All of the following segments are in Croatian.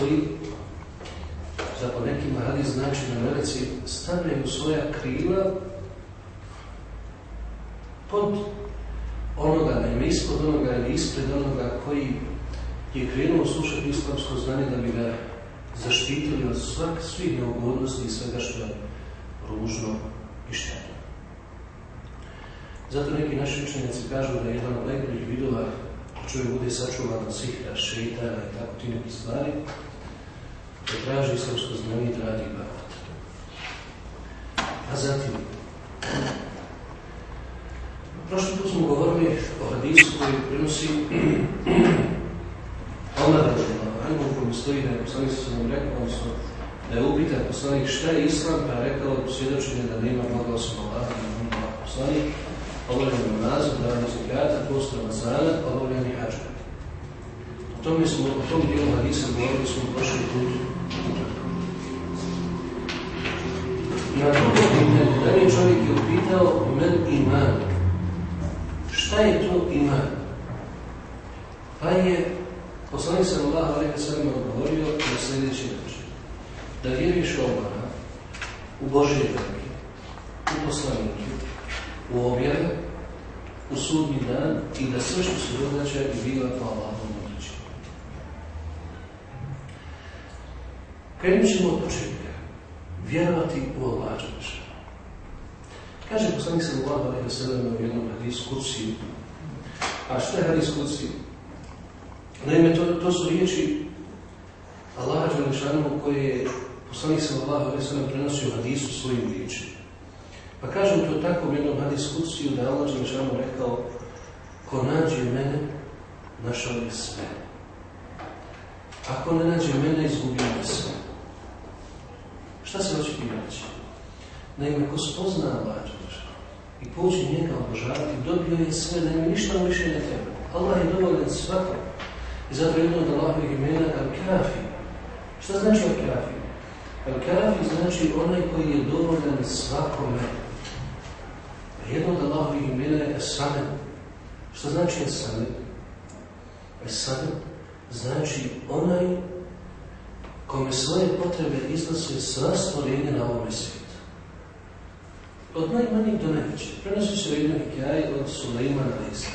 Stoji da po nekim hadis znači da meleci stavljaju svoja krila pod onoga, naime ispod onoga ili ispred onoga koji je krenuo slušati islamsko znanje da bi ga zaštitili od svak, svih neugodnosti i svega što je ružno i štetno. Zato neki naši učenjaci kažu da je jedan od najboljih vidova čovjek bude sačuvan od sihra, šeitana i tako ti neki stvari, da traži islamsko znanje i da radi ibadat. A zatim, Prošli put smo govorili o hadisu koji prenosi Omer Anhu u kojem stoji da je poslanik sa nam rekao, odnosno da je upitan poslanik šta je islam, pa je rekao svjedočenje da nema Boga osim Allaha, da nema Allah poslanik, obavljanje namaza, davanje zakata, post Ramazana, obavljanje hađa. O tome smo, o tom dijelu hadisa govorili smo prošli put. Na drugo pitanje, da li čovjek je upitao men iman, Šta je to iman? Pa je poslanik sallallahu alejhi ve sellem odgovorio na sljedeći način. Da vjeruješ u u Božje vjeri, u poslanike, u objave, u sudnji dan i da sve što se događa i biva po Krenut ćemo od početka. Vjerovati u Allaha. Kaže poslanik sallallahu alejhi ve sellem u jednom kuci. A šta je hadis kuci? Naime, to, to su riječi Allaha Đelešanu koje je poslanik sallallahu alejhi ve sellem prenosio hadisu svojim riječima. Pa kažem to tako u jednom hadisu kuci da je Allah Đelešanu rekao ko nađe mene, našao je sve. Ako ne nađe mene, izgubio je sve. Šta se hoće ti reći? Naime, ko spozna Allah i pođe njega obožavati, dobio je sve, da ima ništa više ne treba. Allah je dovoljan svako. I zato jedno od Allahovih imena Al-Kafi. Šta znači Al-Kafi? Al-Kafi znači onaj koji je dovoljan svakome. A jedno od Allahovih imena je Esamed. Šta znači Esamed? Esamed znači onaj kome svoje potrebe iznose sva stvorenja na ovome svijetu. Od najmanjih do najvećih. Prenosi se u jednoj hikaji od Sulejmana Lisa.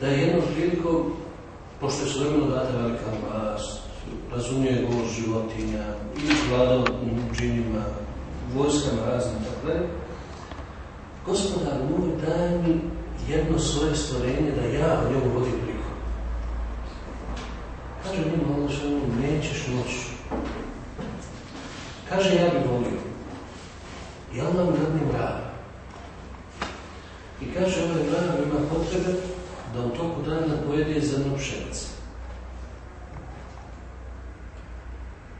Da je jednom prilikom, pošto je Sulejmanu data velika vlast, razumije govor životinja, i vladao džinima, vojskama razne, tako da Gospodar moj, daj mi jedno svoje stvorenje da ja o njemu vodim. Kaže njima Allah što nećeš moći. Kaže ja bih volio. I Allah mu dadne mrava. I kaže ovaj mrav ima potrebe da u toku dana pojede zrno pšenice.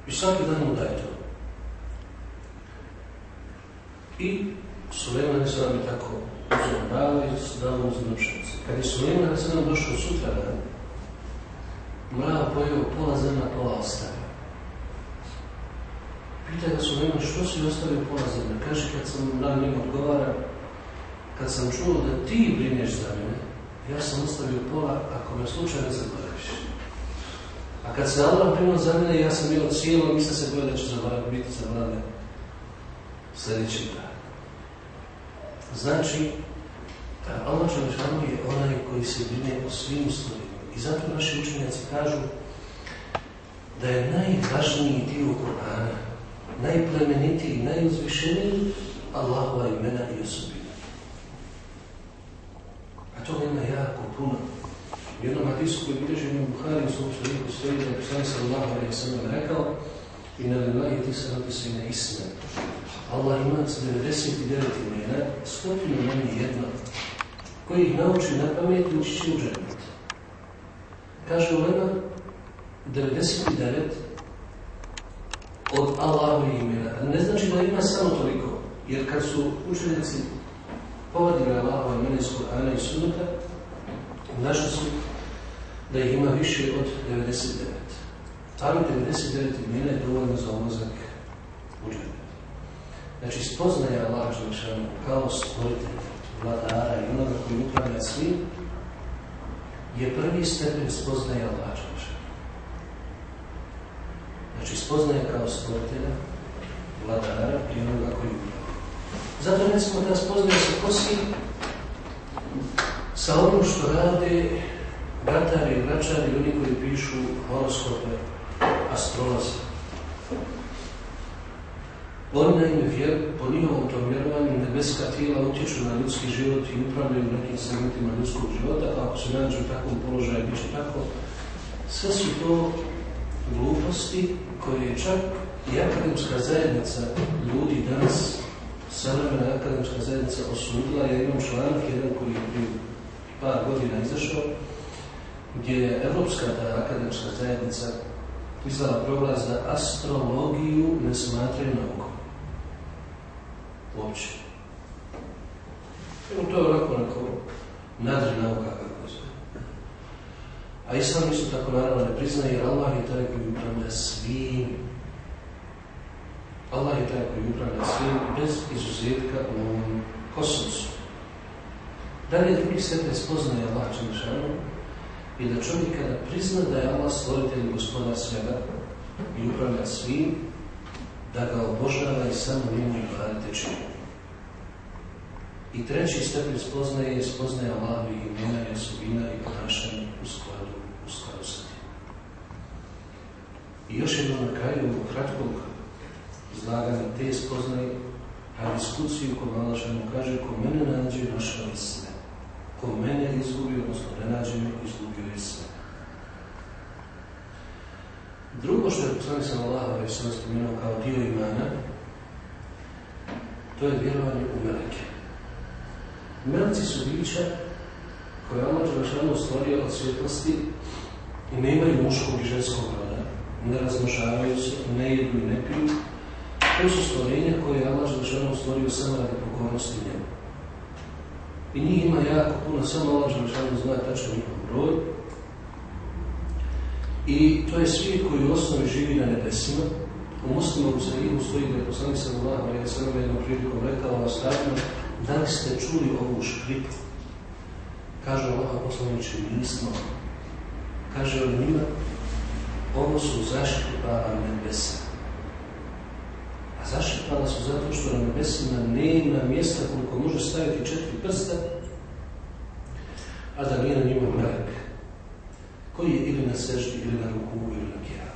I svaki dan mu daje to. I Sulejman je sam tako uzeo mrava i dao mu zrno pšenice. Kad je Sulejman je sam došao sutra dan, mrav pojeo pola zrna, pola ostavio. Pita ga Sulejman što si ostavio pola zrna. Kaže kad sam na njim odgovara, kad sam čuo da ti brineš za mene, ja sam ostavio pola ako me slučajno zaboraviš. A kad se Allah brinuo za mene, ja sam bio cijelo, mislim se boja da će zaboraviti biti za mlade sljedeći dan. Znači, Allah Đelešanu je onaj koji se brine o svim stvarima. I zato naši učenjaci kažu da je najvažniji dio Kur'ana, najplemenitiji, najuzvišeniji Allahova imena i osobina. A to nema jako puno. U jednom hadisu koji bilježi u Buhari u svom šariku stoji da je poslani sallallahu alaihi sallam rekao i na lillahi ti se radi se na isme. Allah ima 99 imena, stotinu meni jedno, koji ih nauči na pamet i ući će u džanet. Kaže u Lema, 99 od Allahovi imena. Ne znači da ima samo toliko, jer kad su učenici povadili Allahove imena iz Korana i Sunnata, našli su da ih ima više od 99. Ali 99 imena je dovoljno za ulazak u džanet. Znači, spoznaje Allah Želešanu kao stvoritelj, vladara i onoga koji upravlja svim, je prvi stepen spoznaje Allah. Znači, spoznaje kao stvoritelja, vladara i onoga koji upravlja. Zato recimo da spoznaje se kosi sa onim što rade gatari i vračari, oni koji pišu horoskope, astrolozi. Oni naime vjer, po njihovom tom vjerovanju nebeska tijela utječu na ljudski život i upravljaju nekim segmentima ljudskog života, a ako se nađu u takvom položaju, bit će tako. Sve su to gluposti koje je čak i akademska zajednica ljudi danas, savremena akademska zajednica osudila, jer imam članak jedan koji je prije par godina izašao, gdje je Evropska da akademska zajednica izdala proglas da astrologiju ne smatraju naukom. Uopće. Evo to je onako onako nadri nauka kako se. A Islam isto tako naravno ne priznaje jer Allah je taj koji upravlja svim. Allah je taj koji upravlja svim bez izuzetka u ovom kosmosu. Dalje drugi stepen spoznaje Allah Čelešanu i da čovjek kada prizna da je Allah stvoritelj i gospodar svega i upravlja svim, da ga obožava i samo njemu i vladite. I treći stepen spoznaje je spoznaje Allahovi imena i osobina i ponašanja u skladu, u skladu sa tim. I još jedno na kraju kratkog izlaganja te spoznaje, a diskuciju ko Malašanu kaže ko mene nađe našao je sve. Ko mene izgubi, odnosno ne nađe izgubio je sve. Drugo što je poslanik sam Allah već sam spomenuo kao dio imana, to je vjerovanje u meleke. Meleci su bića koje Allah Đelešanu stvorio od svjetlosti i ne imaju muškog i ženskog roda, ne razmnožavaju se, ne jedu i ne piju. To su stvorenja koje je Allah Đelešanu stvorio samo radi pokornosti njemu. I njih ima jako puno, samo Allah Đelešanu zna tačno njihov broj, i to je svijet koji u osnovi živi na nebesima. U muslimovu sahihu stoji da je poslanik alejhi ve sellem jednom prilikom rekao ashabima da li ste čuli ovu škripu? Kaže Allah poslaniče, nismo. Kaže on njima, ovo su zaškripava nebesa. A zaškripala su zato što na nebesima nema mjesta koliko može staviti četiri prsta, a da nije na njima melek koji je ili na seždi, ili na ruku, ili na kjera.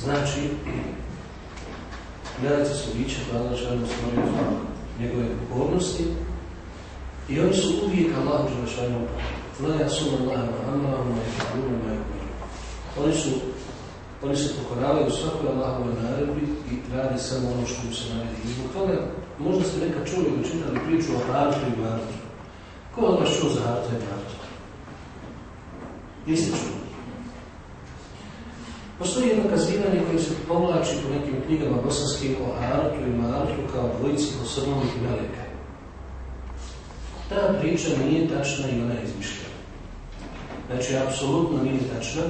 Znači, meleci su biće koja Allah želimo stvorio zbog njegove pokornosti i oni su uvijek Allahu Đelešanu La ja sum Allah ma Allahu ma yakulu ma yakulu. Oni su oni se pokoravaju svakoj Allahove naredbi i radi samo ono što mu se naredi. I zbog toga možda ste nekad čuli ili čitali priču o Hartu i Martu. Ko od vas čuo za Hartu i Martu? Niste čuli. Postoji jedno kazivanje koje se povlači po nekim knjigama bosanskim o Harutu i Marutu kao dvojici osobnovih meleka. Ta priča nije tačna i ona je izmišljena. Znači, apsolutno nije tačna,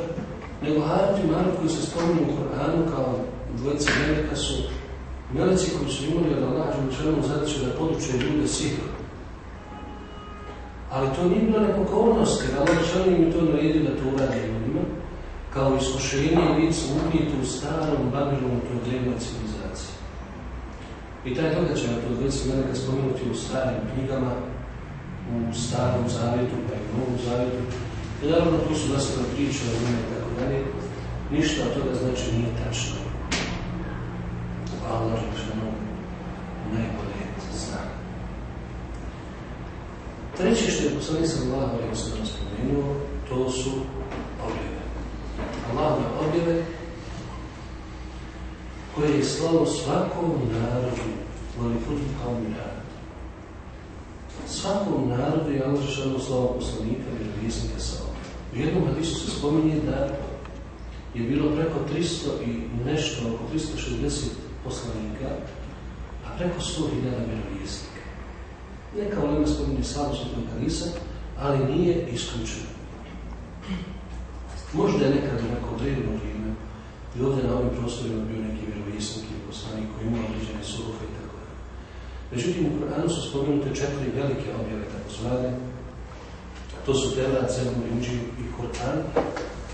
nego Harut i Marut koji se spominju u Koranu kao dvojice meleka su meleci koji su imali od Allah Đelčanom zadaću da poduče ljude sihru. Ali to nije bila nepokornost, kada Allah Đelčanom im to naredio da to uradi ljudima, kao iskušenje lica umijete u starom Babilonu toj drevnoj civilizaciji. I taj događaj od dvojice ga spomenuti u starim knjigama, u starom zavjetu, pa i u novom zavjetu. I naravno tu su nastale priče o njima i tako dalje. Ništa od toga znači nije tačno. Allah je najbolje zna. Treće što je poslanik sallallahu alaihi sallam spomenuo, to su. Allahove objave koje je slavo svakom narodu Voliput kao narod. Svakom narodu je Allah slavo poslanika i vjerovjesnika sa U jednom hadisu se spominje da je bilo preko 300 i nešto, oko 360 poslanika, a preko 100.000 vjerovjesnika. Neka ulema spominje svetog hadisa, ali nije isključeno. Možda je nekad neko određeno vrijeme i ovdje na ovim prostorima bio neki vjerovjesnik ili poslanik koji ima određene suhofe i tako da. Međutim, u Koranu su spomenute četiri velike objave, tako zvane. To su Tevrat, Zebur, Inđil i Koran,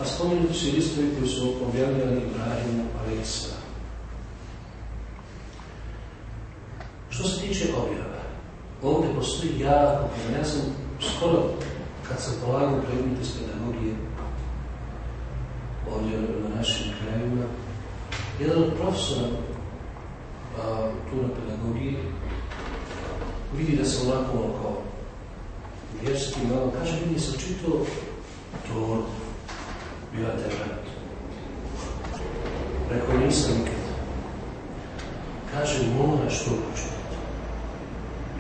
a spomenuti su i listovi koji su objavljeni Ibrahimu, a.s. Što se tiče objava, ovdje postoji jako. Ja sam skoro, kad sam polagao predmet iz pedagogije, ovdje na našim krajima, jedan od profesora tu na pedagogiji vidi da se onako kao vjerski malo, kaže, vidi se čito to bila tebrat. Rekao, nisam nikad. Kaže, moraš to učiti.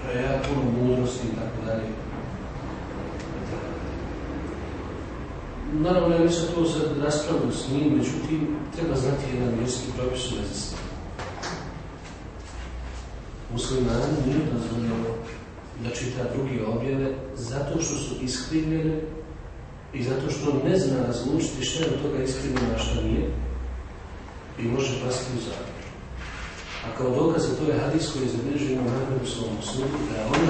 To je puno mudrosti i tako dalje. Naravno, ja nisam to sad raspravljao s njim, međutim, treba znati jedan vjerski propis u vezi s tim. Muslimani nije dozvoljeno da čita drugi objave zato što su iskrivljene i zato što ne zna razlučiti što je od toga iskrivljeno, a nije i može pasti u završu. A kao dokaz to je hadis koji je zabilježio na u svom da je on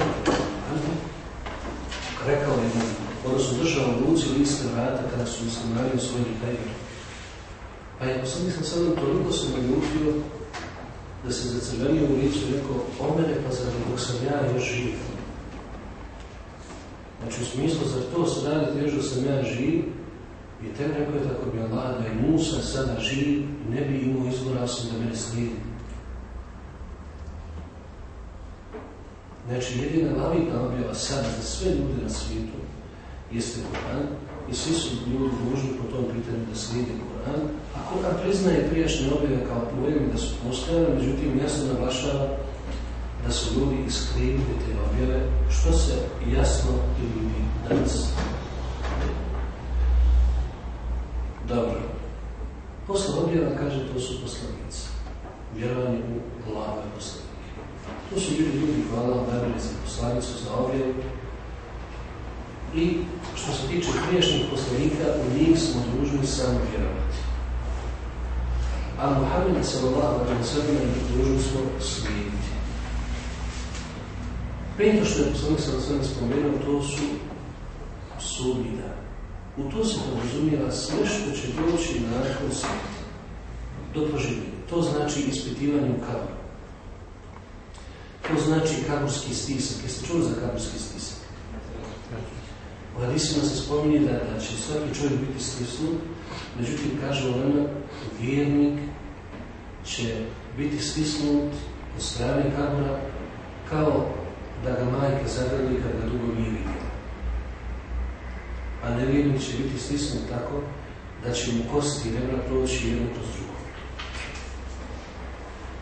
rekao jednom, odnosno držao u ruci list vrata kada su muslimani osvojili Hajber. Pa je poslanik sam sad toliko se naljutio da se zacrvenio u licu i rekao, o mene pa zar dok sam ja još živ. Znači u smislu, zar to se radi još da sam ja živ, i te rekao je tako bi Allah da je Musa sada živ, ne bi imao izbora osim da mene slijedi. Znači, jedina validna objava sada za sve ljude na svijetu jeste Koran i svi su ljudi dužni po tom pitanju da slijede Koran. A Koran priznaje prijašnje objave kao pojemi da su postojane, međutim jasno naglašava da su ljudi iskrivili te objave, što se jasno i danas. Dobro. Posle objava kaže to su poslanici. Vjerovanje u glave poslanika. To su bili ljudi hvala najbolji za poslanicu, za objavu. I što se tiče priješnjih poslanika, u njih smo dužni samo vjerovati. A Muhammed sallallahu alaihi wa sallam dužni smo slijediti. Peto što je poslanik sallallahu alaihi spomenuo, to su sudnji U to se podrazumijeva sve što će doći nakon smrti, do proživljenja. To znači ispitivanje u kaboru. To znači kaburski stisak. Jeste čuli za kaburski stisak? U hadisima se spominje da, da će svaki čovjek biti stisnut, međutim, kaže Olema, vjernik će biti stisnut od strane kabura kao da ga majka zagrli kad ga dugo nije vidjela. A nevjernik će biti stisnut tako da će mu kosti rebra proći jedno kroz drugo.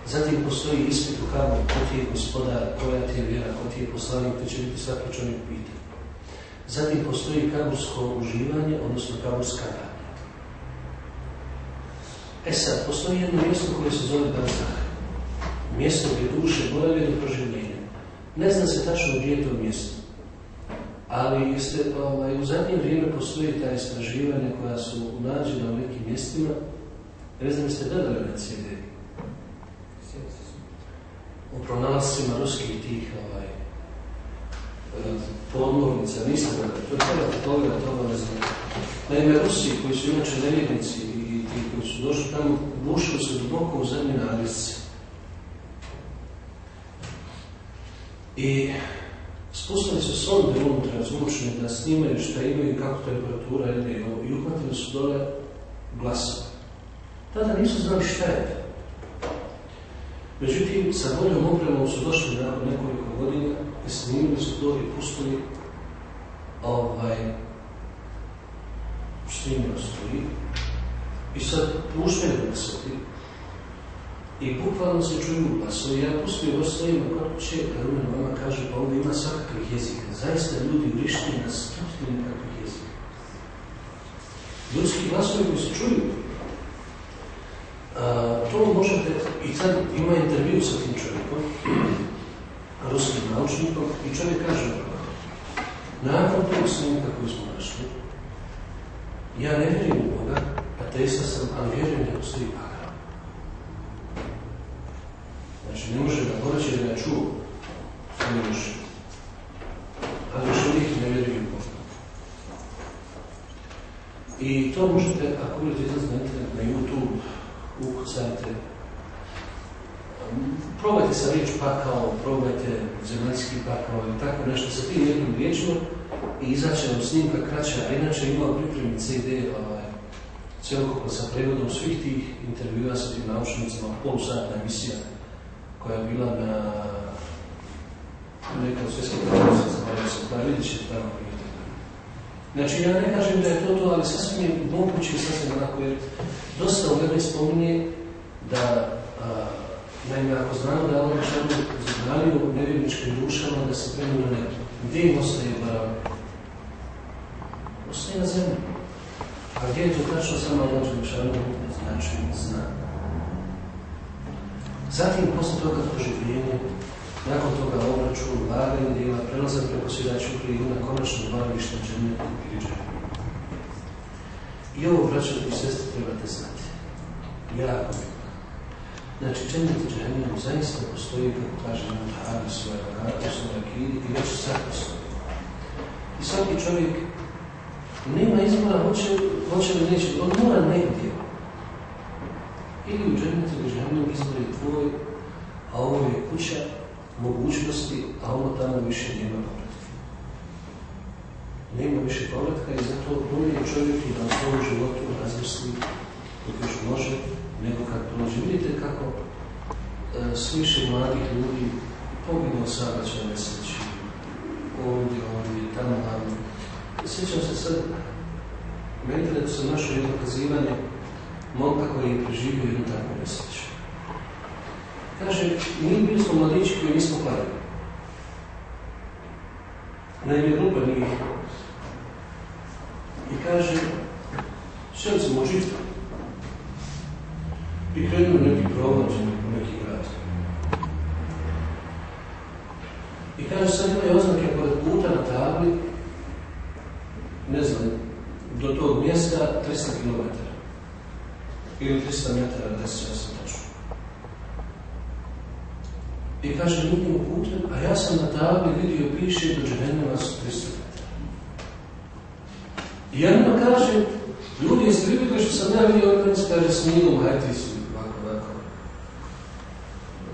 Zatim postoji ispit u kabu, ko ti je gospodar, koja ti je vjera, ko ti je poslanik, te će biti svaki čovjek pitan. Zatim postoji kabursko uživanje, odnosno kaburska radnja. E sad, postoji jedno mjesto koje se zove Barzah. Mjesto gdje duše borave do proživljenja. Ne zna se tačno gdje je to mjesto. Ali jeste, ovaj, u zadnje vrijeme postoji ta istraživanja koja su nađena u nekim mjestima. Ne znam, jeste gledali na CD u pronalascima ruskih tih e, podmornica, nisam da to trebate pogledati obavezno. Naime, Rusi koji su inače nevjednici i ti koji su došli tamo, bušili se duboko u zemlji na Arisce. I spustili su sonde unutra zvučne da snimaju šta imaju i kako temperatura ide i uhvatili su dole glasove. Tada nisu znali šta je. Međutim, sa boljom opremom su došli nakon nekoliko godina i snimili su to i pustili ovaj, snimio stoji i sad puštaju glasovi i bukvalno se čuju glasovi. Ja pustio ostavima kod kuće, a Rumen mama kaže pa ovdje ima svakakvih jezika. Zaista ljudi vrišti na stotine nekakvih jezika. Ljudski glasovi koji se čuju. A, to možete, i sad ima intervju sa tim čovjekom, ruskim naučnikom, i čovjek kaže nakon tog snimka koji smo našli, ja ne vjerujem u Boga, ateista sam, ali vjerujem da postoji Bog. Znači, ne može da poreći da ga čuo, ne može. Ali još uvijek ne vjerujem u Boga. I to možete, ako budete izlaziti na YouTube, ukucajte, probajte sa riječ pakao, probajte zemaljski pakao i tako nešto sa tim jednom riječima i izaće vam snimka kraća, a inače ima pripremi CD ovaj, cijelokupno sa prevodom svih tih intervjua sa tim naučnicima, polusatna emisija koja je bila na nekog svjetskog konferencija, pa vidjet ćete tamo. Znači, ja ne kažem da je to to, ali sasvim je moguće, sasvim onako, jer dosta u Bibliji spominje da, a, naime, ako znamo da je Allah Žešanu zabranio nevjerničkim dušama da se prenu na nebo, gdje im ostaje barav? Ostaje na zemlji. A gdje je to tačno samo Allah Žešanu? Znači, zna. Zatim, posle toga proživljenje, nakon toga obračun, laganje dijela, prelazak preko svjedaču krivu na konačno ili džennetu. I ovo, braćo i sestri, trebate znati. Jako bitno. Znači, džennet i zaista postoji, kako kaže nam Havi svoje vrata, svoje akidi, i već sad postoji. I svaki čovjek nema izbora, hoće, hoće li neće, on mora negdje. Ili u džennetu ili džennetu izbor je tvoj, a ovo je kuća mogućnosti, a ono tamo više nema povratka. Nema više povratka i zato bolje čovjek i na svom životu razmisli dok još može, nego kad prođe. Vidite kako e, sviše mladih ljudi poginu saobraćaj nesreći. Ovdje, ovdje, tamo, tamo. Sjećam se sad, u internetu sam našao jedno kazivanje momka koji je preživio jednu takvu nesreću. Kaže, mi bili smo mladići koji nismo kladili. Naime, grupa nije. I kaže, šeli smo u žitu. I krenuo neki provođeni u neki grad. I kaže, sad imaju oznake pored puta na tabli, ne znam, do tog mjesta 300 km. Ili 300 metara, da se ja sam tačno. I kaže, mi idemo putem, a ja sam na tabli vidio, piše, do Džehennema su 300 metara. I jedno kaže, ljudi, jeste vidjeli što sam ja vidio organs, kaže, snimom, hajde su, ovako, ovako.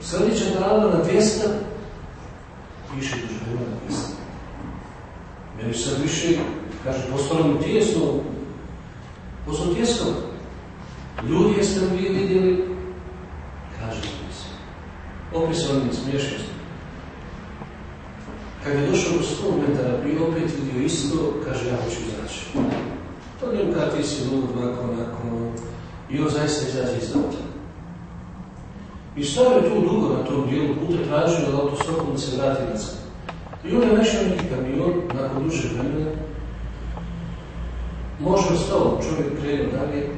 Sljedeća tabla na 200, piše do Džehennema 200. Meni sad više, kaže, postalo mi tijesno, postalo tijesno. Ljudi, jeste li vi vidjeli? Kaže, opis onim smiješnosti. Kad je došao do 100 metara, bi opet vidio isto, kaže, ja hoću izaći. To njemu kada ti si lud, ovako, onako, i on zaista izađe iz auta. I stavio tu dugo na tom dijelu puta, tražio da autostopom se vrati nazad. I on je našao neki kamion, nakon duže vremena, može ostao, čovjek krenuo dalje,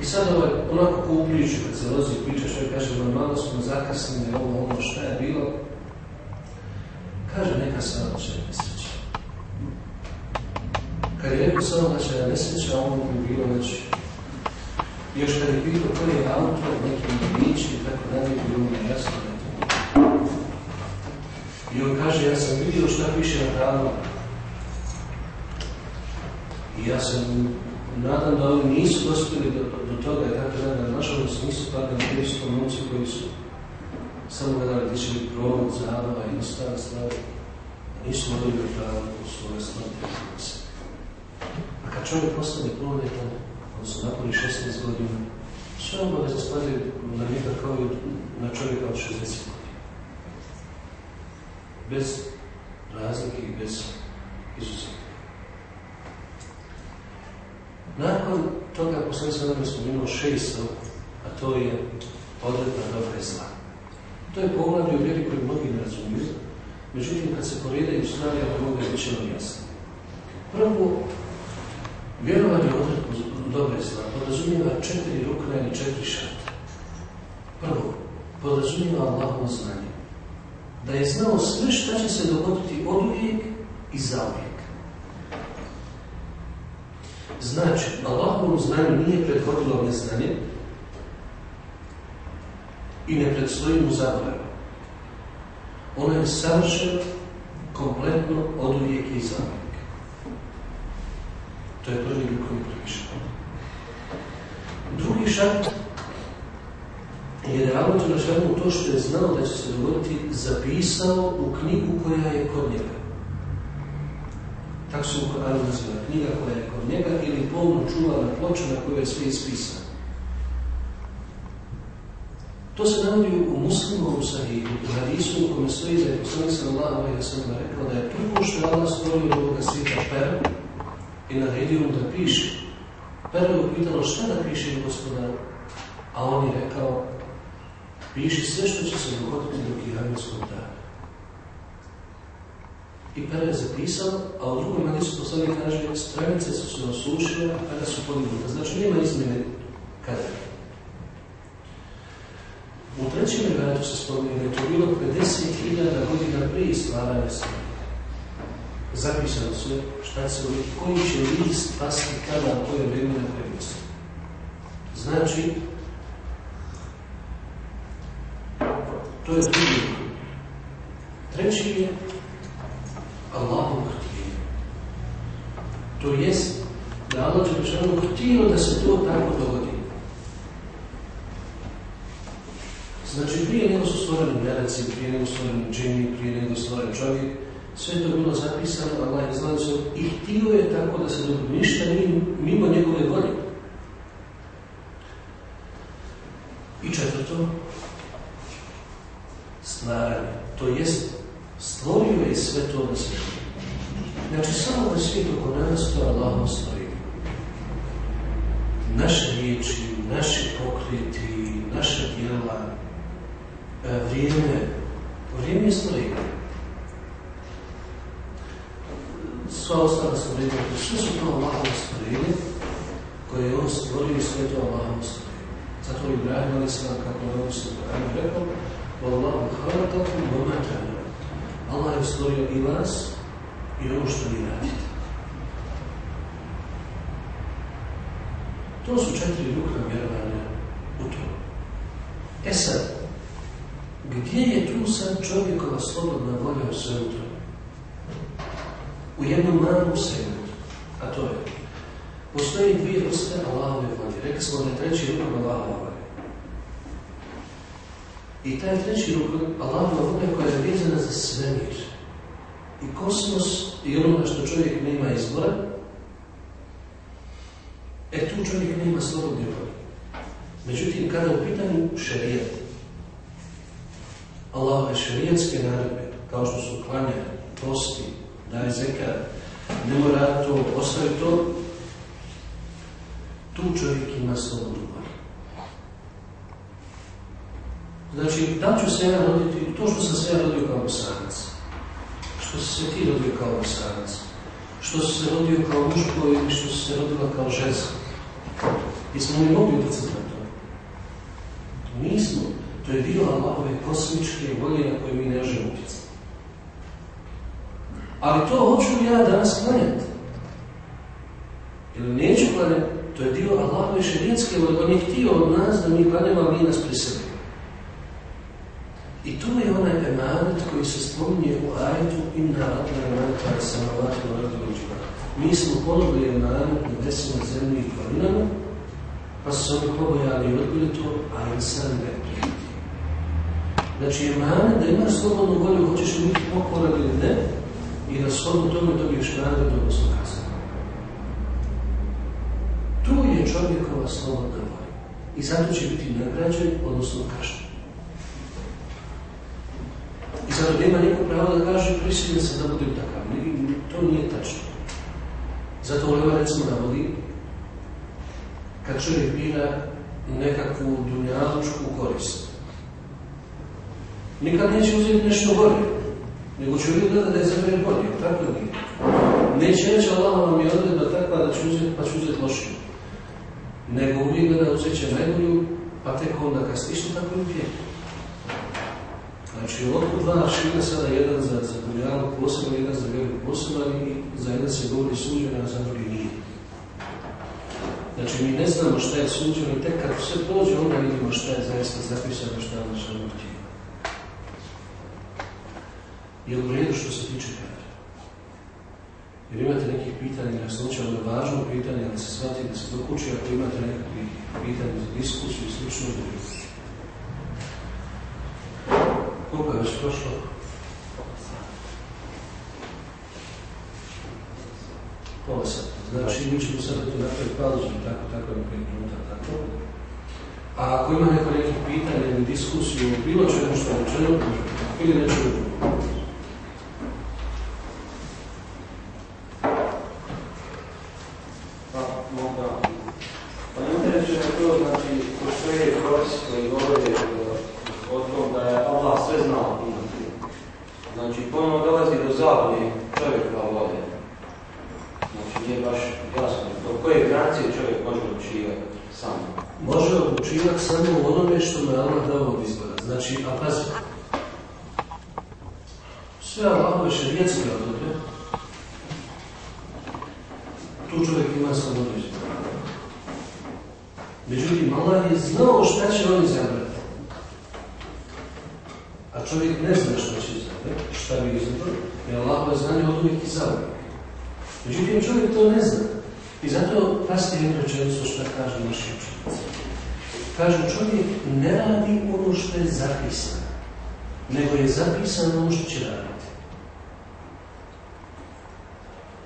I sad ovaj, onako ko u kad se lozi priča, što kaže, malo smo zakasnili, ovo, ono, šta je bilo, kaže, neka saobraćaja nesreća. Kad je rekao saobraćaja nesreća, ono bi bilo već, još kad je bilo koji je auto, neki mladići i tako dalje, bilo mi jasno da. I on kaže, ja sam vidio šta piše na pravu. I ja sam nadam da oni nisu dospjeli do, do toga, da, da nažalost nisu tada bili su momci koji su samo gledali gdje će biti provod, zabava i ostale stvari, a nisu vodili pravo u svoje smrti se. A kad čovjek postane punoljetan, odnosno napoli 16 godina, sve obaveze spadaju na njega kao i na čovjeka od 60 godina. Bez razlike i bez izuzetka. Nakon toga poslije sam nam spomenuo šesto, a to je odredba dobra i zla. To je poglavlje u vjeri koji mnogi ne razumiju, međutim kad se poredaju stvari, ovo mogu biti vam jasno. Prvo, vjerovanje u odredbu dobre zla podrazumijeva četiri rukna ili četiri šata. Prvo, podrazumijeva Allahovo znanje. Da je znao sve šta će se dogoditi od uvijek i za uvijek. Znači, Allahovom znanju nije prethodilo neznanje i ne predstoji mu zaborav. Ono je savršeno, kompletno, od uvijek i. To je prvi koji pripiše. Drugi šart je da Allah to što je znao da će se dogoditi zapisao u knjigu koja je kod njega. Tako se u Koranu naziva knjiga koja je kod njega ili polno čuvana ploča na kojoj je sve ispisano. To se navodi u muslimovom sahihu, u hadisu u kome stoji da je poslanik sallallahu sellem rekao da je prvo što Allah stvorio ovoga svijeta pero i naredio mu da piše. Pero je upitalo šta da piše gospodar, a on je rekao piši sve što će se dogoditi do kijametskog dana. I Pera je zapisao, a u drugom hadisu poslanik kaže stranice su se osušile, a kada su podignute. Znači nema izmjene kada. U trećem rivaju se spominje da je to bilo 50.000 godina prije stvaranja svijeta. Zapisano sve šta se uvijek, koji će list pasti kada, u koje vrijeme na koje. Znači, to je drugi. Treći je Allahom htio. To jest da Allah Đelešanu htio da se to tako dogodi. Znači, prije nego su stvoreni meleci, prije nego stvoreni džini, prije nego stvoren čovjek, sve to bilo zapisano, Allah je znao i htio je tako da se dogodi. Ništa mimo njegove volje. I četvrto, stvaranje. To jest, stvorio je sve to na svijetu. Znači, samo na svijetu oko nas to Allah stvorio. Naše riječi, naši pokreti, naša djela, vrijeme, vrijeme je stvorenje. Sva ostala stvorenja, sve su to Allahovo stvorenje koje je on stvorio i sve to Allahovo stvorenje. Zato Ibrahim ali sam kako je on se rekao, Wallahu khalaqakum wa ma ta'malun. Allah je stvorio i vas i ono što vi radite. To su četiri rukna vjerovanja u to. E sad, gdje je tu sad čovjekova slobodna volja u svemu to? U jednom malom segmentu, a to je, postoji dvije vrste Allahove volje. Rekli smo da je treći rukna Allahove volje. I taj treći rukn, Allahova volja koja je vezana za svemir i kosmos i ono što čovjek nema izbora, e tu čovjek nema slobodne volje. Međutim, kada u pitanju šarijat, Allahove šarijatske naredbe, kao što su klanja, posti, daj zekar, ne mora to, ostavi to, tu čovjek ima slobodnu volju. Znači, da ću se ja roditi, to što sam se ja rodio kao bosanac, što si se ti rodio kao bosanac, što si se rodio kao muško ili što si se rodila kao ženska. Jesmo li mogli utjecati na to? Nismo. To je dio Allahove kosmičke volje na koje mi ne možemo utjecati. Ali to hoću ja danas klanjati. Ili neću klanjati, to je dio Allahove šerijetske volje. On je htio od nas da mi klanjamo, ali nas priselio. I to je onaj emanet koji se spominje u ajetu inna radna emaneta i samovati u radilođima. Mi smo ponovili emanet na desima zemlji i planinama, pa su se oni pobojali i odbili to, a insan ne prihvatio. Znači, imane da ima slobodnu volju, hoćeš li biti pokoran ili ne, i da shodno tome dobiješ nagradu, odnosno kazanu. Tu je čovjekova slobodna volja. I zato će biti nagrađen, odnosno kažnjen. I zato nema niko pravo da kaže prisiljen se da budem takav. To nije tačno. Zato Ulema recimo navodi kad čovjek bira nekakvu dunjalučku korist. Nikad neće uzeti nešto bolje, nego će uvijek gledati da je za mene bolje, tako nije. Neće reći Allah vam je odredba takva da ću uzeti, pa ću uzeti lošiju. Nego uvijek gleda uzet će najbolju, pa tek onda kad stišno tako i pije. Znači, ovdje dva aršina sada, jedan za, za dunjalu poseban, jedan za vjeru poseban i za jedan se govori suđena, a za drugi. Znači, mi ne znamo šta je suđeno i tek kad sve prođe, onda vidimo šta je zaista zapisano, šta je naša htio. Je u redu što se tiče kraja? Jer imate nekih pitanja jasnoća, je važno pitanje, da se shvati da se to kući ako imate nekakvih pitanja za diskusiju i slično. Koliko je već prošlo? Pola sata. Znači, mi ćemo sad tu napraviti pauzu, tako, tako, na 5 minuta, tako. A ako ima neko nekih pitanja ili diskusiju, bilo čemu što je rečeno, ili nečemu drugo. Pa, možda. Pa interesuje me to, znači, postoje propisi koji govore o tom da je Allah sve znao imati. Znači, ponovno dolazi do zabune čovjeka vode. Znači, nije baš jasno. Do koje granice čovjek može odlučivati sam? Može odlučivati samo u onome što mu je Allah dao od izbora. Znači, a pazi, sve Allahove šarijetske odluke, tu čovjek ima slobodu izbora. Međutim, Allah je znao šta će on izabrati. A čovjek ne zna što će izabrati, šta bi izabrati, jer Allah je znanje od uvijek izabrati. Međutim, čovjek to ne zna. I zato pasti jednu rečenicu što kaže naši učenici. Kažu, čovjek ne radi ono što je zapisano, nego je zapisano ono što će raditi.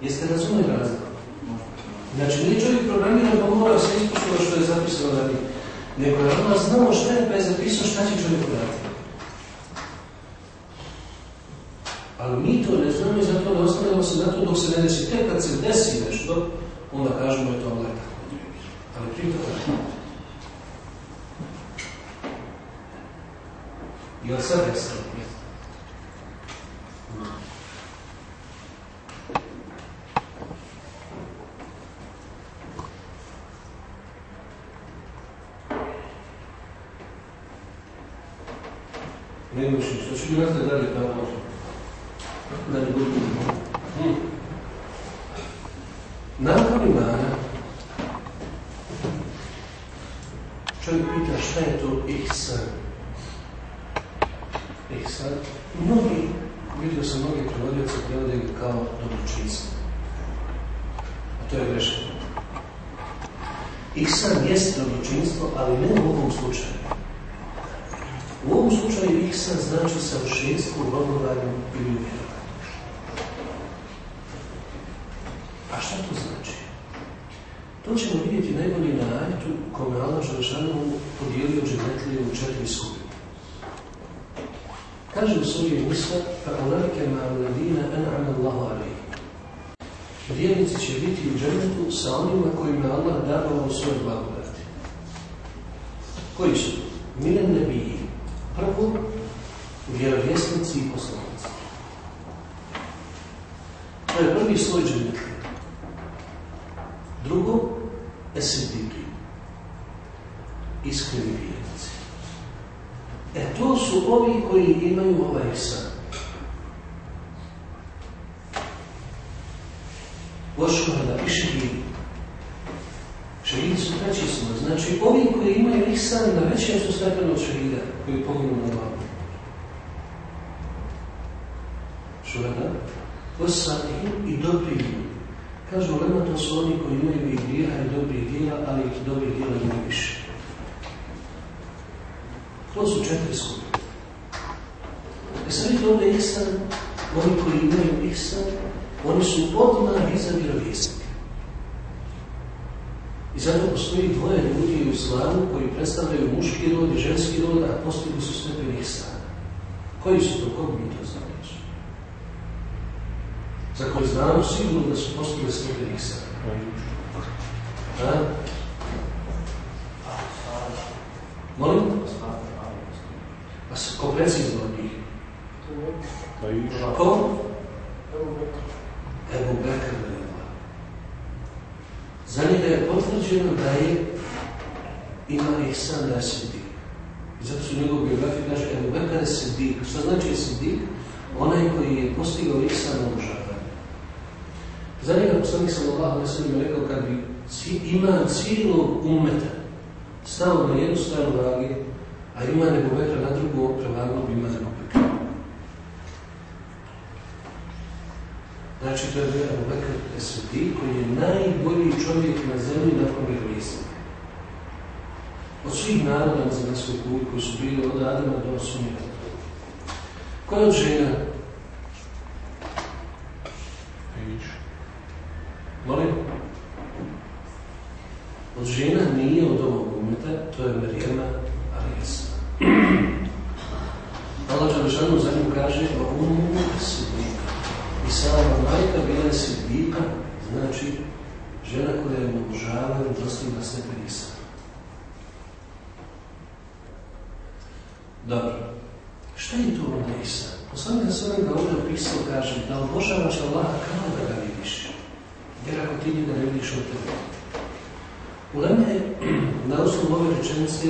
Jeste razumeli razliku? Znači, nije čovjek programiran pa mora se ispoštovati što je zapisano radi, nego je Allah znao šta je pa je zapisao šta će čovjek raditi. Ali mi to ne znamo i zato ne ostavljamo se na to dok se ne desi. Tek kad se desi nešto, onda kažemo je to tako. Ali prije toga. Jel sad? Ne imaš ništa. Što ću nastaviti dalje kao može? Da ne budu hmm. Nakon imana čovjek pita šta je to ihsan. Ihsan. Mnogi, vidio sam mnogi prevodioci prevode ga kao dobročinstvo. A to je grešno. Ihsan jest dobročinstvo, ali ne u ovom slučaju. U ovom slučaju ihsan znači savršenstvo u robovanju ili u vjerovanju. A šta to znači? To ćemo vidjeti najbolje na ajetu kome Allah Želešanovu podijelio dženetlije u četiri skupine. Kaže u suri Musa, fa onarke ma ladina an'ama Allahu alaihi. Vjernici će biti u dženetu sa onima kojima Allah davao svoje blagodati. Koji su? Milen nebiji. Prvo, vjerovjesnici i poslanici. To su četiri skupine. E sad vidite ovdje Isan, oni koji imaju Isan, oni su odmah iza vjerovjesnika. I zato postoji dvoje ljudi u islamu koji predstavljaju muški rod i ženski rod, a postigli su stepeni ihsana. Koji su to? Kog mi to znamo? Za koje znamo sigurno da su postigli stepeni ihsana. Je sidik. I zato su njegov biografiji kaže Ebu Bekr je sidik. Što znači sidik? Onaj koji je postigao ihsan obožavanje. Za njega poslanik alejhi ve sellem rekao kad bi ima cijelog umeta stao na jednu stranu vage, a ima Bekra na drugu prevagnu bi ima Ebu Bekra. Znači, to je Ebu Bekr Esveti, koji je najbolji čovjek na zemlji nakon vjerovisnika. Od svih naroda na zemljskoj kuli koji su bili od Adama do Sunjega. Koja od žena? Molim? Od žena nije od ovog umeta, to je Marijema Alijesa. Allah Đalešanu za nju kaže o umu sidika. I sama majka bila je sidika, znači žena koja je obožavala i dostigla stepen Isa. Dobro. Šta je to onda Isa? Poslanik za svojim ga ovdje opisao, kaže da obožavaš Allaha kao da ga vidiš. Jer ako ti njega ne vidiš od tebe. Ulema je na osnovu ove rečenice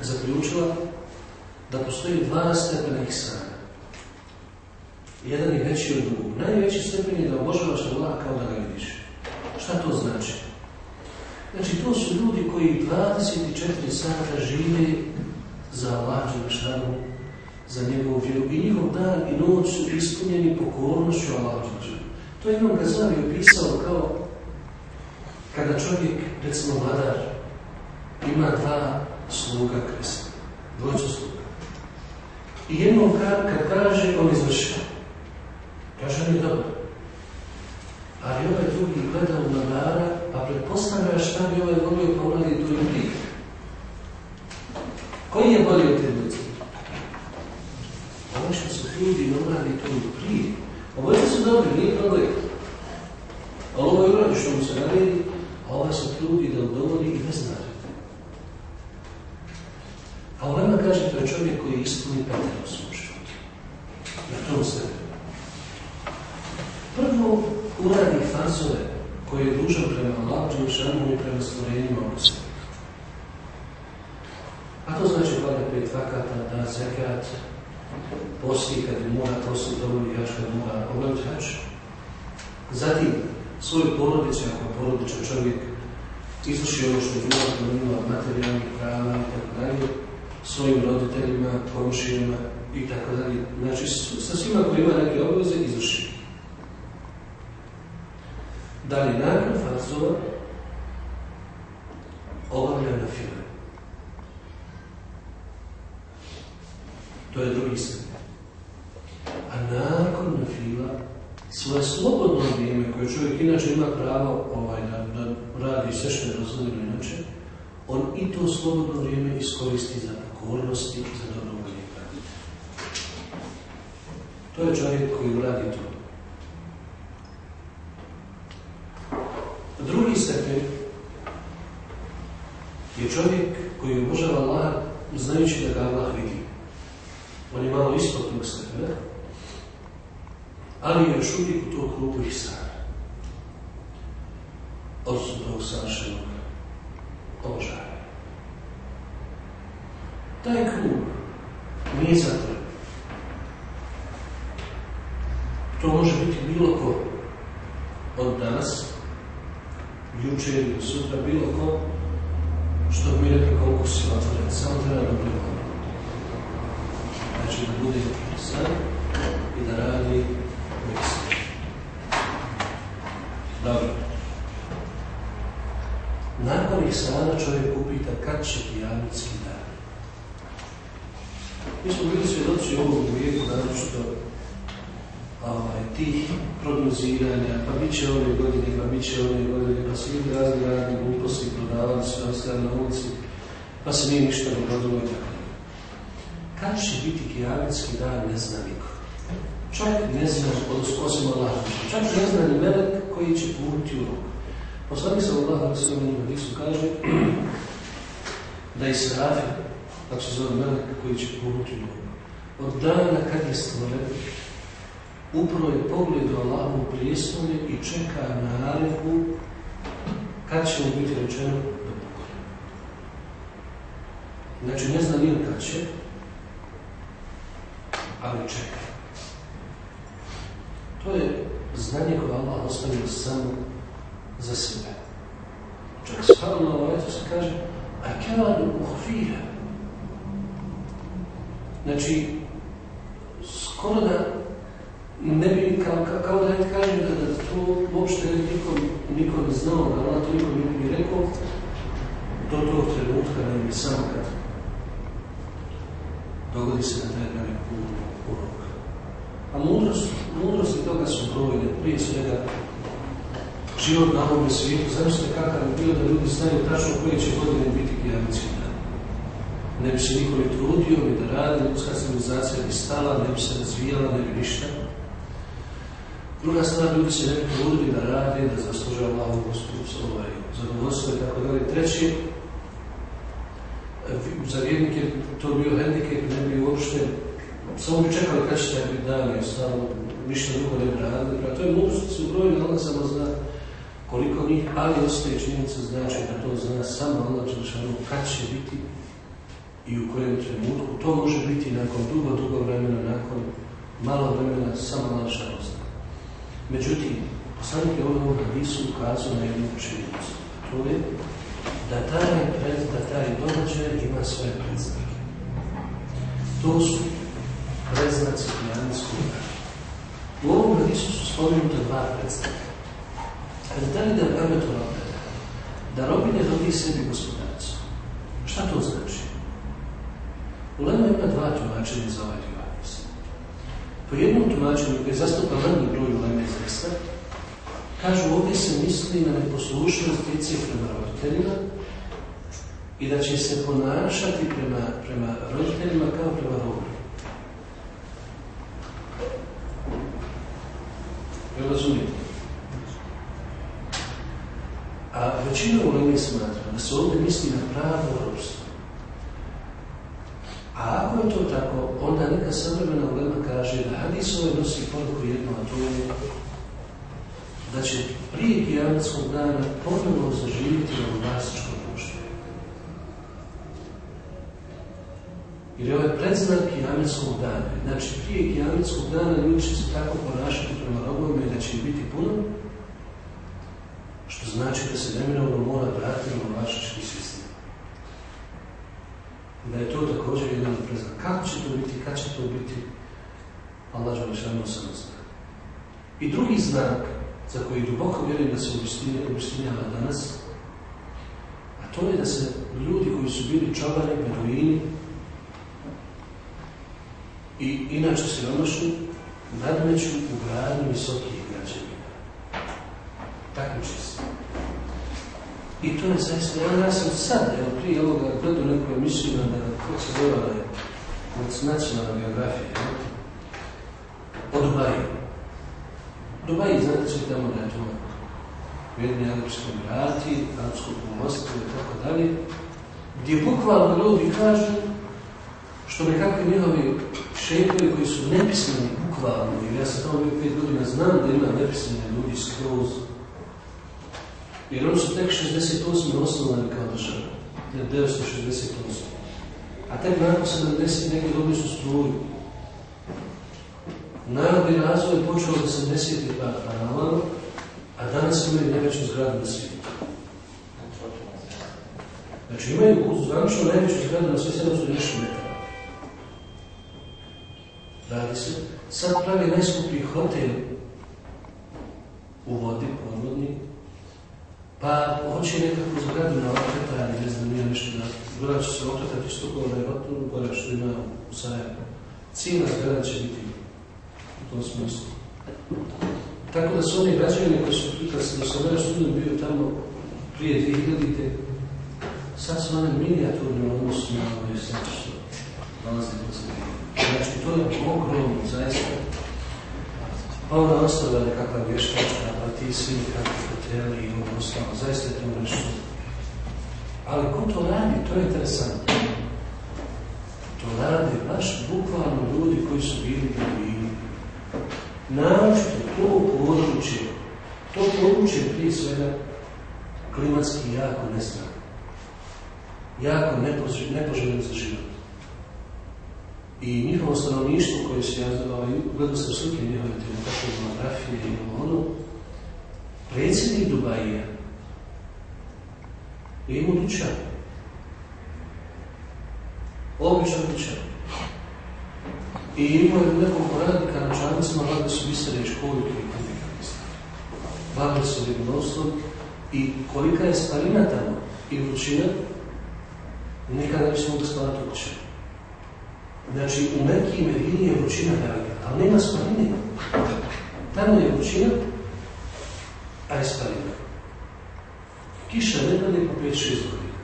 zaključila da postoji dva stepena ihsana. Jedan je veći od drugog. Najveći stepen je da obožavaš Allah kao da ga vidiš. Šta to znači? Znači, to su ljudi koji 24 sata žive za Allah Đelešanu, za njegovu vjeru. I njihov dan i noć su ispunjeni pokornošću Allah Đelešanu. To je Imam Gazali opisao kao kada čovjek, recimo vladar, ima dva sluga kresta, dvojicu sluga. I jednom kad kaže, on izvrši. Kaže, je dobro. Ali ovaj drugi gleda u vladara, pa pretpostavlja šta bi ovaj volio pa uradi tu i Koji je bolji od te? Ovo što su ljudi ne uradi to prije. Obojice su dobri, nije problem. Ali ovo je uradi što mu se naredi, a ovaj se trudi da udovoli i bez naredbe. A Ulema kaže, to je čovjek koji ispuni petar u svom životu. Na tom sebi. Prvo uradi farzove koje je dužan prema Allahu i prema stvorenjima sebe. A to znači klade pet vakata, da zekat, posti kad je mora, posti dovoljno jač kad mora obaviti hač. Zatim, svoju porodicu, ako porodičan čovjek, izvrši ono što je druga ima materijalnih prava i tako dalje, svojim roditeljima, komšijama i tako dalje. Znači, sa svima koji ima neke obaveze, izvrši. Dalje, nakon farzova, obavlja na file. To je drugi stepen. A nakon na fila, svoje slobodno vrijeme koje čovjek inače ima pravo ovaj, da, da radi sve što je dozvoljeno inače, on i to slobodno vrijeme iskoristi za pokornost i za dobro volje To je čovjek koji uradi to. Drugi stepen je čovjek koji obožava Allah znajući da ga Allah vidi. On je malo ispod tog stepena, ali je još uvijek u to krugu. Odnosno tog savršenog obožavanja. Taj krug nije zatvoren. To može biti bilo ko od danas, jučer ili sutra, bilo ko što bi mi rekli koliko si otvoren. Samo treba da bude Znači da bude sam i da radi dobro. Sana čovjek upita kad će ti javnicki dan. Mi smo bili svjedoci ovog vijeku, što ovaj, tih prognoziranja, pa bit će ove godine, pa bit će ove godine, pa svi razni radni gluposti prodavali sve ostale na ulici, pa se nije ništa dogodilo i tako. Kad će biti kijametski dan, ne zna niko. Čak ne zna, osim Allah, čak ne zna ni melek koji će punuti u ruku. Poslanik sam Allah, sve njima nisu kaže, da i Serafi, tako se zove melek koji će u ruku. Od dana kad je stvoren, upravo je pogledao Allahom prijestolje i čeka na naredbu kad će mu biti rečeno da pokore. Znači ne zna nije kad će, ali čeka. To je znanje koje Allah ostavio samo za sebe. Čak hvala na ovaj se kaže a kevadu uhfira. Znači, skoro da ne bi, kao, kao da je kaže da, da to uopšte niko, niko ne znao, da Allah to niko ne bi rekao, do tog trenutka da mi samo kad dogodi se na taj dan urok. A mudrost, mudrosti toga su brojne, prije svega život na ovome svijetu. Zamislite kakav bi bio da ljudi znaju tačno koje će godine biti kijametski dan. Ne bi se niko ni trudio, ni da radi, ljudska civilizacija bi stala, ne bi se razvijala, ne bi ništa. Druga stvar, ljudi se ne bi trudili da rade, da zasluže Allahu ovaj, zadovoljstvo i tako dalje. Treći, za vjernike to bio hendikep, ne bi uopšte, samo bi čekali kad će taj dan i ostalo, ništa drugo ne bi radili. To je mudrost su brojne, Allah samo zna koliko njih, ali ostaje činjenica znači da to zna samo Allah Đelšanu kad će biti i u kojem trenutku. To može biti nakon dugo, dugo vremena, nakon malo vremena, samo Allah Đelšanu zna. Međutim, poslanik je ovom hadisu ukazao na jednu činjenicu. To je da taj, pred, da taj događaj ima svoje predznake. To su predznaci pijanskog rada. U ovom hadisu su spomenuta dva predznaka. Kad da li da pamet u da robine rodi sebi gospodarcu. Šta to znači? U Lema ima dva tumačenja za ovaj. Po jednom tumačenju koji zastupa manji broj u teksta, kažu ovdje se misli na neposlušnost djece prema roditeljima i da će se ponašati prema, prema roditeljima kao prema robu. Jel razumijete? A većina u Lemi smatra da se ovdje misli na pravo robstvo. A ako je to tako, onda neka savremena ulema kaže da hadis ovaj nosi poruku jedno, a to je da će prije kijametskog dana ponovno zaživjeti na vlastičko društvo. Jer je ovaj predznak kijametskog dana. Znači, prije kijametskog dana ljudi će se tako ponašati prema robovima i da će biti puno, što znači da se neminovno mora vratiti na vlastički sistem. Da je to također jedan preznak. Kako će to biti, kad će to biti, Allah Želešanu sam zna. I drugi znak za koji duboko vjerujem da se obistinjava danas, a to je da se ljudi koji su bili čobani, beduini i inače siromašni, nadmeću u gradnju građevina. Takmiče se. I to je zaista, ja sam sad, evo prije ovoga gledao neku emisiju na, kako se zove, na nacionalna geografija, o Dubaju. Dubaji, znate svi tamo da je to Ujedni Arabski Emirati, Arabsko pomorstvo i tako dalje, gdje bukvalno ljudi kažu što nekakvi njihovi šejkovi koji su nepismeni bukvalno, jer ja sam tamo bio pet godina, znam da ima nepismeni ljudi skroz, jer oni su tek 68. osnovani kao država, 1968. A tek nakon 70 neki dobili su struju. Narodni razvoj je počeo od 80. paralelno, a danas imaju najveću zgradu na svijetu. Znači imaju zvanično najveću zgradu na svijetu 700 nešto metara. Radi se. Sad pravi najskuplji hotel u vodi, podvodni, pa hoće nekakvu zgradu na okretanje, ne znam, nije nešto da zgrada će se okretati isto kao na rotu, gore što ima u Sarajevo. Cijela zgrada će biti u tom smislu. Tako da su oni građani koji su, kad se do sada student bio tamo prije 2000 sad su oni minijaturni u odnosu na ove sve što nalazi po Znači, to je ogromno, zaista. Pa ona ostavlja nekakva vještačka, pa ti svi nekakvi hoteli i ono ostalo, zaista je to nešto. Ali ko to radi, to je interesantno. To radi baš bukvalno ljudi koji su bili bili. Naočito to područje, to područje prije svega klimatski jako nezdravo. Jako nepoželjno za život. I njihovo stanovništvo koje se jazdava, gledao sam slike njihove demografije i ono, predsjednik Dubajija je imao dućan. Običan dućan. I imao je nekoliko radnika na članicama, radili su bisere i školu i nekakve stvari. Bavili su rigorostom i kolika je sparina tamo i vrućina, nikada ne bismo mogli spavati u. Znači, u Mekiji i Medini je vrućina velika, ali nema spaline. Tamo je vrućina, a je spalina. Kiša ne pada po 5-6 godina.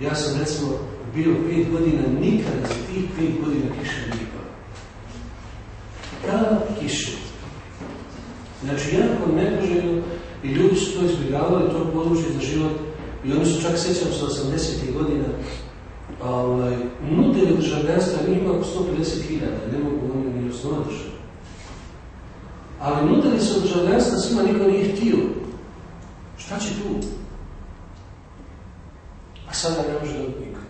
Ja sam recimo bio 5 godina, nikada za tih 5 godina kiša nije pada. Kada kiše. Znači, jako nepoželjno i ljudi su to izbjegavali, to područje za život i oni su čak, sjećam se, 80. godina ovaj, nudili državljanstva, njih ima oko 150.000, ne mogu oni ni osnovati državu. Ali nudili su državljanstva, svima niko nije htio. Šta će tu? A sada ne može dobiti niko.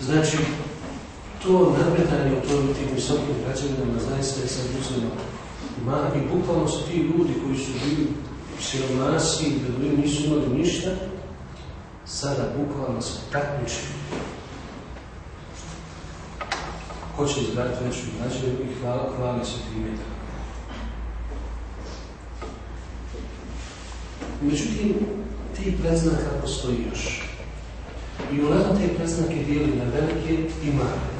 Znači, to nadmetanje u tom tim visokim građevinama zaista je sad uzmeno i bukvalno su ti ljudi koji su bili siromasi i beduini nisu imali ništa, sada bukvalno se takmiči. Ko će izgraditi veću građevinu i hvali se time. Međutim, ti predznaka postoji još. I ulazno te predznake dijeli na velike i male.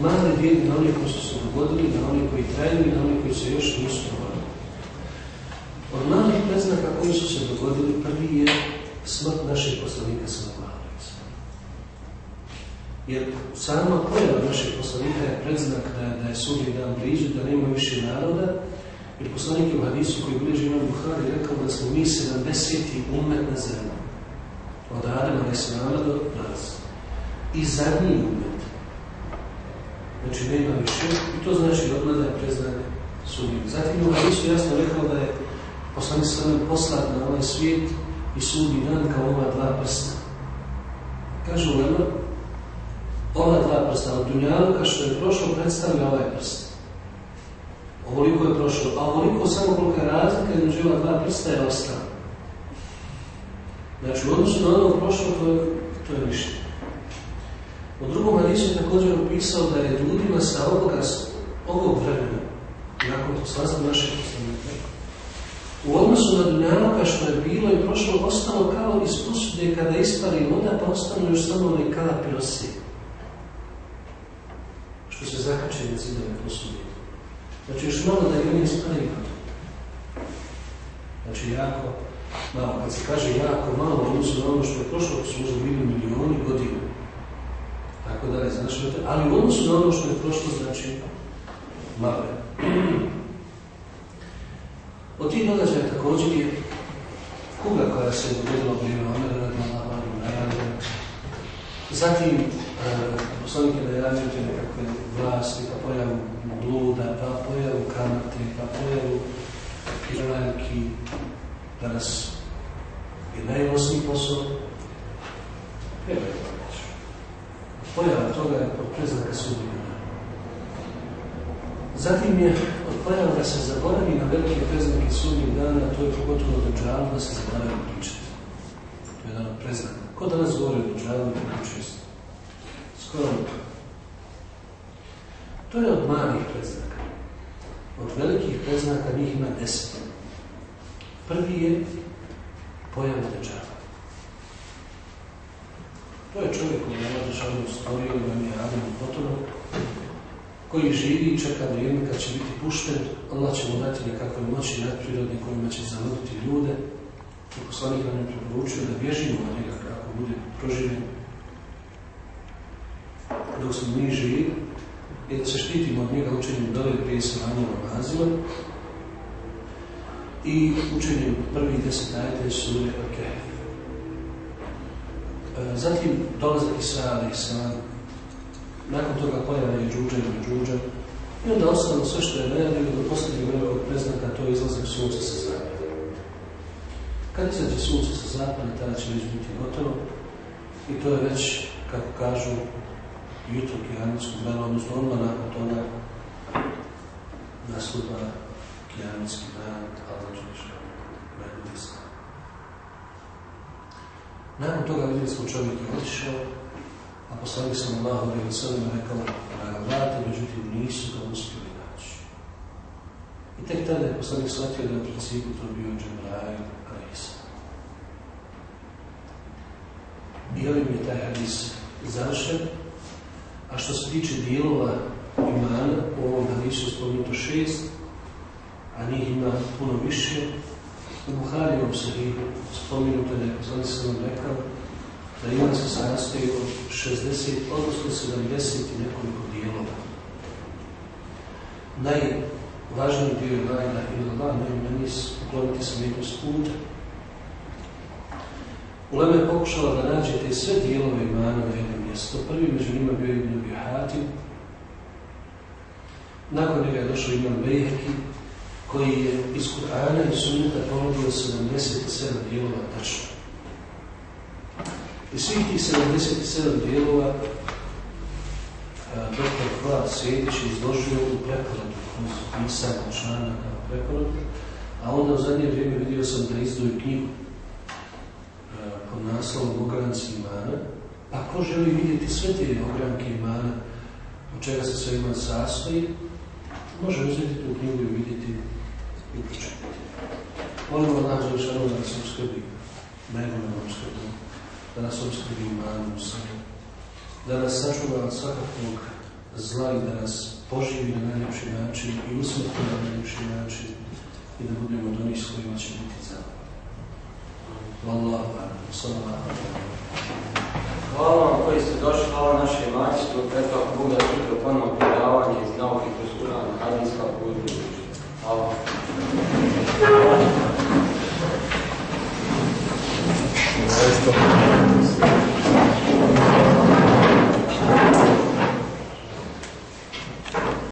Male dijeli na one koji su se dogodili, na one koji traju i na one koji se još nisu dogodili. Od malih predznaka koji su se dogodili, prvi je smrt našeg poslanika Salomalovica. Jer sama pojava našeg poslanika je predznak da, da je sudnji dan blizu, da nema više naroda, jer poslanik je u hadisu koji bliži imam Buhari rekao da smo mi 70. umet na zemlji. Od Adama i Sanama do nas. I zadnji umet. Znači nema više. I to znači da je sudnji. Zatim u hadisu jasno rekao da je poslanik sallam poslat na ovaj svijet i sudnji dan kao ova dva prsta. Kaže Ulema, ova dva prsta od Dunjaluka što je prošlo predstavlja ovaj prst. Ovoliko je prošlo, a ovoliko samo koliko je razlika između ova dva prsta je ostalo. Znači, u odnosu na ono prošlo, to je, to je ništa. U drugom hadisu je također opisao da je ljudima sa ovoga, ovog vremena, nakon poslanstva poslanika, u odnosu na dunjanoka što je bilo i prošlo, ostalo kao iz posude kada ispari voda, pa ostanu još samo onaj kalapi rosije. Na zidove posude. Znači još malo da i oni ispari Znači jako malo, kad se kaže jako malo u odnosu na ono što je prošlo, su možda bili milioni godina. Tako da je znači, ali u odnosu na ono što je prošlo, znači malo od tih događaja također je kuga koja se dogodila u vrijeme Omera. Zatim, e, poslanik je najavio te nekakve vlasti, pa pojavu bluda, pa pojavu kamate, pa pojavu kiravajki, danas je najvosniji posao. Je to Pojava toga je od preznaka sudnjega. Zatim je pojava da se zaboravi na velike preznake sudnjeg dana, to je pogotovo dođalu da se zaboravi pričati. To je jedan od preznaka. Ko danas govori o dođalu tako često? Skoro To je od malih preznaka. Od velikih preznaka njih ima deset. Prvi je pojava dođala. To je čovjek koji je Allah stvorio i vam je Adam potom, koji živi i čeka vrijeme kad će biti pušten, Allah će mu dati nekakve moći nadprirodne kojima će zanuditi ljude. I poslanik nam je preporučio da bježimo od njega kako bude proživljen dok smo mi živi i da se štitimo od njega učenjem dole prije sranja namazima i učenjem prvih deset ajta sure Al-Kahf. E, zatim dolazak ali Islam, nakon toga pojava je džuđa i džuđa i onda ostalo sve što je najavio do posljednjeg velikog preznaka, to je izlazak sunca sa zapada. Kad izađe sunce sa zapada, tada će već biti gotovo i to je već, kako kažu, jutro kijametskog dana, odnosno odmah nakon toga nastupa kijametski dan, Allah Đelešan, najbolji stan. Nakon toga vidjeli smo čovjek je otišao, a poslanik sam Allah ali sallam rekao da ga vrate, međutim nisu ga uspjeli naći. I tek tada je poslanik shvatio da je u principu to bio Džebrail Alisa. I ovim je taj hadis završen, a što se tiče dijelova imana, u ovom nisu spomenuto šest, a njih ima puno više. U Buharijevom sahihu spomenuto je da je poslanik sam rekao da iman se sastoji od 60, odnosno 70 i nekoliko dijelova. Najvažniji dio je lajna ili la, najmanji ukloniti smetnju s puta. Ulema je pokušala da nađete sve dijelove imana u 101. Među njima bio Ibn Bihati. Nakon njega je došao Imam Bejheki, koji je iz Kur'ana i Sunnita ponudio 77 dijelova tačno. I svih tih 77 dijelova e, dr. Sjedlit je izložio u preporodu, koji su pisani člana kao preporod, a onda u zadnje vrijeme vidio sam da izduje knjigu e, pod naslovom Bogaranski imana, pa ko želi vidjeti sve te ogranke imana, od čega se sve ima sastoji, može uzeti tu knjigu i vidjeti i pročitati. Molimo Allah za da nas uskrbi, najbolje nam uskrbi, da nas uskrbi imanom sve, da nas sačuva od svakakvog zla i da nas poživi na najljepši način i usmrti na najljepši način i da budemo od onih s kojima će biti. Wallahu Hvala vam koji ste došli, hvala našoj majstru, preko Buda sutra ponovno predavanje iz nauke kroz Kur'an, hadijska budu. Hvala. Hvala.